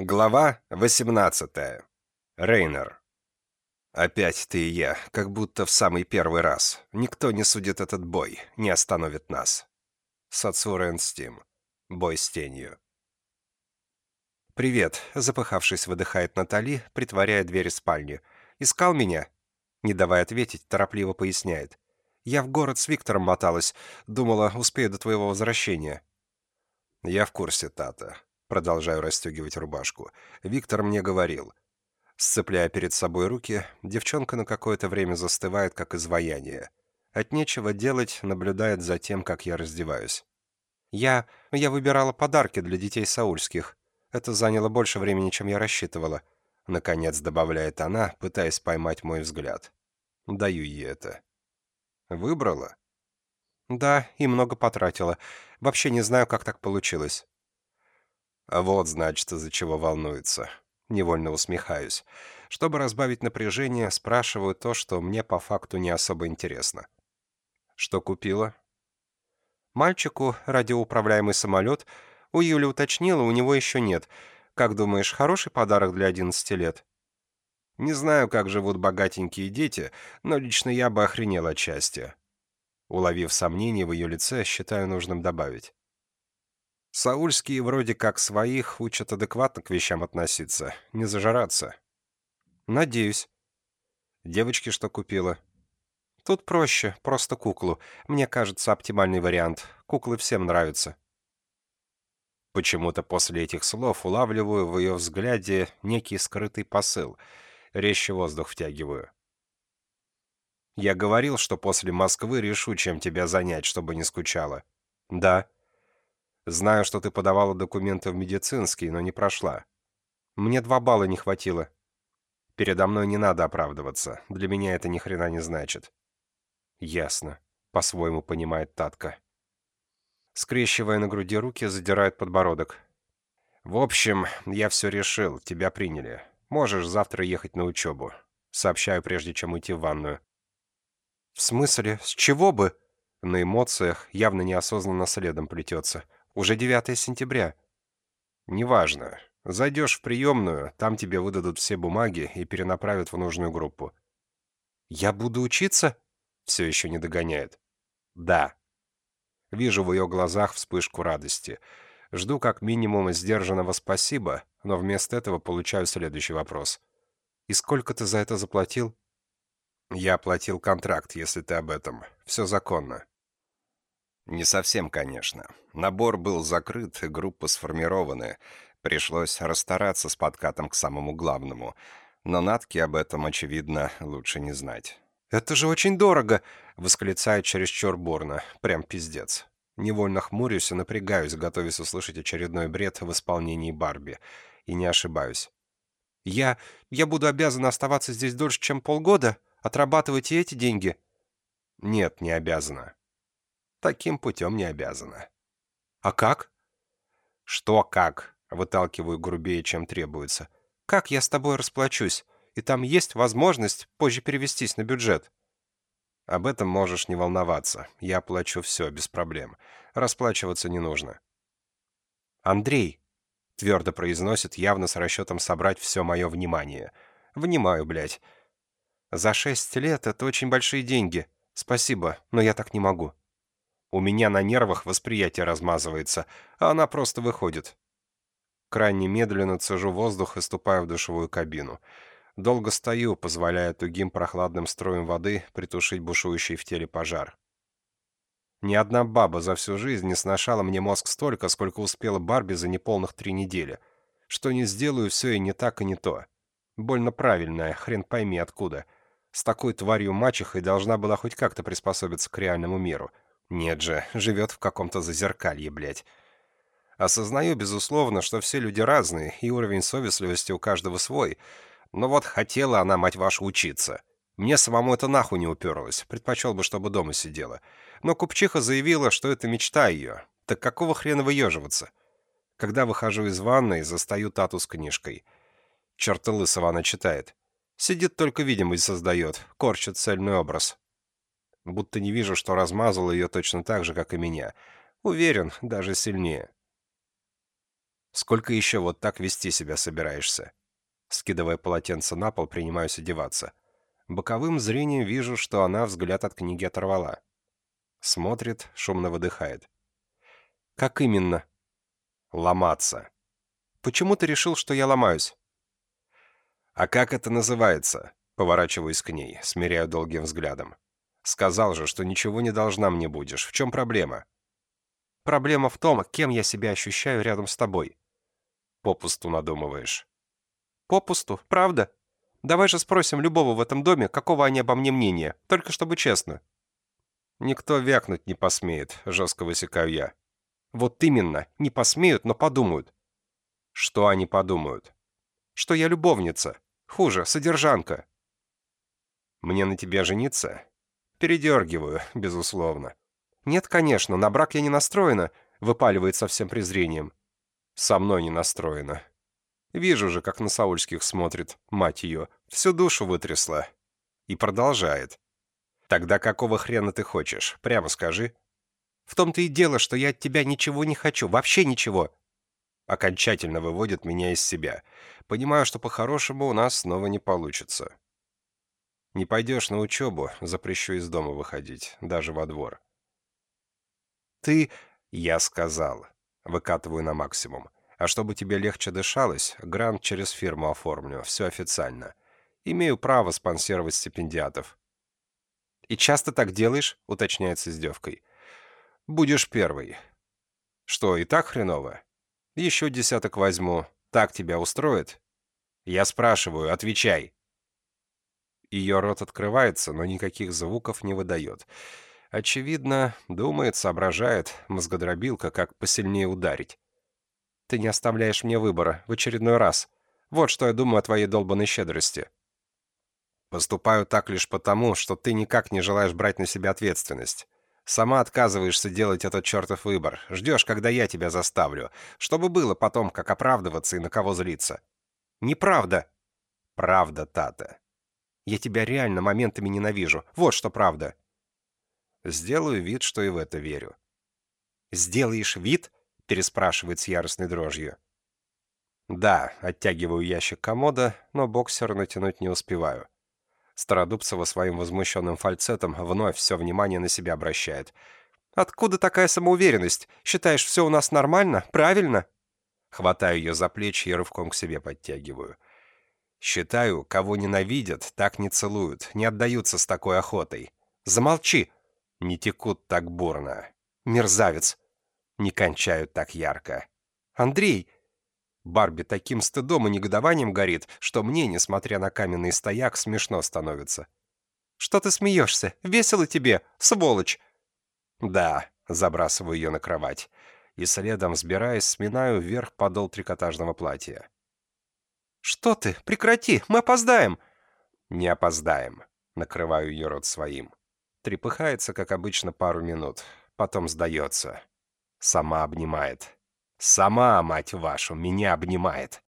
Глава 18. Рейнер. Опять ты и я, как будто в самый первый раз. Никто не судит этот бой, не остановит нас. Сацура Стим. Бой с тенью. «Привет», — запыхавшись, выдыхает Натали, притворяя дверь спальни. «Искал меня?» Не давая ответить, торопливо поясняет. «Я в город с Виктором моталась. Думала, успею до твоего возвращения». «Я в курсе, Тата. Продолжаю расстегивать рубашку. Виктор мне говорил. Сцепляя перед собой руки, девчонка на какое-то время застывает, как изваяние. От нечего делать, наблюдает за тем, как я раздеваюсь. «Я... я выбирала подарки для детей саульских. Это заняло больше времени, чем я рассчитывала», — наконец добавляет она, пытаясь поймать мой взгляд. Даю ей это. «Выбрала?» «Да, и много потратила. Вообще не знаю, как так получилось». А вот, значит, из-за чего волнуется. Невольно усмехаюсь. Чтобы разбавить напряжение, спрашиваю то, что мне по факту не особо интересно. Что купила? Мальчику радиоуправляемый самолет. У Юли уточнила, у него еще нет. Как думаешь, хороший подарок для 11 лет? Не знаю, как живут богатенькие дети, но лично я бы охренел от счастья. Уловив сомнение в ее лице, считаю нужным добавить. Саульские вроде как своих учат адекватно к вещам относиться, не зажираться. Надеюсь. Девочки что купила? Тут проще, просто куклу. Мне кажется, оптимальный вариант. Куклы всем нравятся. Почему-то после этих слов улавливаю в ее взгляде некий скрытый посыл. Резче воздух втягиваю. Я говорил, что после Москвы решу, чем тебя занять, чтобы не скучала. Да. Знаю, что ты подавала документы в медицинский, но не прошла. Мне два балла не хватило. Передо мной не надо оправдываться. Для меня это ни хрена не значит. Ясно. По-своему понимает Татка. Скрещивая на груди руки, задирает подбородок. В общем, я все решил. Тебя приняли. Можешь завтра ехать на учебу. Сообщаю, прежде чем уйти в ванную. В смысле? С чего бы? На эмоциях явно неосознанно следом плетется. Уже 9 сентября. Неважно. Зайдешь в приемную, там тебе выдадут все бумаги и перенаправят в нужную группу. Я буду учиться? Все еще не догоняет. Да. Вижу в ее глазах вспышку радости. Жду как минимум сдержанного спасибо, но вместо этого получаю следующий вопрос. «И сколько ты за это заплатил?» «Я оплатил контракт, если ты об этом. Все законно. Не совсем, конечно. Набор был закрыт, группа сформированы. Пришлось расстараться с подкатом к самому главному. Но Натке об этом, очевидно, лучше не знать. «Это же очень дорого!» — восклицает чересчур бурно. Прям пиздец. Невольно хмурюсь и напрягаюсь, готовясь услышать очередной бред в исполнении Барби. И не ошибаюсь. «Я... я буду обязан оставаться здесь дольше, чем полгода? Отрабатывать и эти деньги?» «Нет, не обязана. Таким путем не обязана. А как? Что как? Выталкиваю грубее, чем требуется. Как я с тобой расплачусь? И там есть возможность позже перевестись на бюджет. Об этом можешь не волноваться. Я оплачу все, без проблем. Расплачиваться не нужно. Андрей, твердо произносит, явно с расчетом собрать все мое внимание. Внимаю, блядь. За шесть лет это очень большие деньги. Спасибо, но я так не могу. У меня на нервах восприятие размазывается, а она просто выходит. Крайне медленно цежу воздух и ступаю в душевую кабину. Долго стою, позволяя тугим прохладным строем воды притушить бушующий в теле пожар. Ни одна баба за всю жизнь не сношала мне мозг столько, сколько успела Барби за неполных три недели. Что не сделаю, все и не так, и не то. Больно правильная, хрен пойми откуда. С такой тварью мачехой должна была хоть как-то приспособиться к реальному миру — нет же, живет в каком-то зазеркалье, блядь. Осознаю, безусловно, что все люди разные, и уровень совестливости у каждого свой. Но вот хотела она, мать вашу, учиться. Мне самому это нахуй не уперлось, предпочел бы, чтобы дома сидела. Но купчиха заявила, что это мечта ее. Так какого хрена выеживаться? Когда выхожу из ванной, застаю тату с книжкой. Черта лысого она читает. Сидит только видимость создает, корчит цельный образ будто не вижу, что размазал ее точно так же, как и меня. Уверен, даже сильнее. Сколько еще вот так вести себя собираешься? Скидывая полотенце на пол, принимаюсь одеваться. Боковым зрением вижу, что она взгляд от книги оторвала. Смотрит, шумно выдыхает. «Как именно?» «Ломаться». «Почему ты решил, что я ломаюсь?» «А как это называется?» Поворачиваюсь к ней, смиряю долгим взглядом. «Сказал же, что ничего не должна мне будешь. В чем проблема?» «Проблема в том, кем я себя ощущаю рядом с тобой». «Попусту надумываешь». «Попусту? Правда? Давай же спросим любого в этом доме, какого они обо мне мнения, только чтобы честно». «Никто вякнуть не посмеет», — жестко высекаю я. «Вот именно, не посмеют, но подумают». «Что они подумают?» «Что я любовница. Хуже, содержанка». «Мне на тебя жениться?» «Передергиваю, безусловно». «Нет, конечно, на брак я не настроена», — выпаливает со всем презрением. «Со мной не настроена». Вижу же, как на Саульских смотрит, мать ее, всю душу вытрясла. И продолжает. «Тогда какого хрена ты хочешь? Прямо скажи». «В том-то и дело, что я от тебя ничего не хочу, вообще ничего». Окончательно выводит меня из себя. Понимаю, что по-хорошему у нас снова не получится. Не пойдешь на учебу, запрещу из дома выходить, даже во двор. «Ты...» — я сказал. Выкатываю на максимум. А чтобы тебе легче дышалось, грант через фирму оформлю, все официально. Имею право спонсировать стипендиатов. «И часто так делаешь?» — уточняет с издевкой. «Будешь первый». «Что, и так хреново?» «Еще десяток возьму. Так тебя устроит?» «Я спрашиваю, отвечай». Ее рот открывается, но никаких звуков не выдает. Очевидно, думает, соображает, мозгодробилка, как посильнее ударить. Ты не оставляешь мне выбора, в очередной раз. Вот что я думаю о твоей долбанной щедрости. Поступаю так лишь потому, что ты никак не желаешь брать на себя ответственность. Сама отказываешься делать этот чертов выбор. Ждешь, когда я тебя заставлю. Чтобы было потом, как оправдываться и на кого злиться. Неправда. Правда, Тата. Я тебя реально моментами ненавижу. Вот что правда. Сделаю вид, что и в это верю. Сделаешь вид? переспрашивает с яростной дрожью. Да, оттягиваю ящик комода, но боксер натянуть не успеваю. Стародубцева своим возмущенным фальцетом вновь все внимание на себя обращает. «Откуда такая самоуверенность? Считаешь, все у нас нормально? Правильно?» Хватаю ее за плечи и рывком к себе подтягиваю. «Считаю, кого ненавидят, так не целуют, не отдаются с такой охотой. Замолчи!» «Не текут так бурно. Мерзавец!» не кончают так ярко. «Андрей!» Барби таким стыдом и негодованием горит, что мне, несмотря на каменный стояк, смешно становится. «Что ты смеешься? Весело тебе, сволочь!» «Да», — забрасываю ее на кровать. И следом, сбираясь, сминаю вверх подол трикотажного платья. «Что ты? Прекрати! Мы опоздаем!» «Не опоздаем», — накрываю ее рот своим. Трепыхается, как обычно, пару минут. Потом сдается. Сама обнимает. Сама, мать вашу, меня обнимает.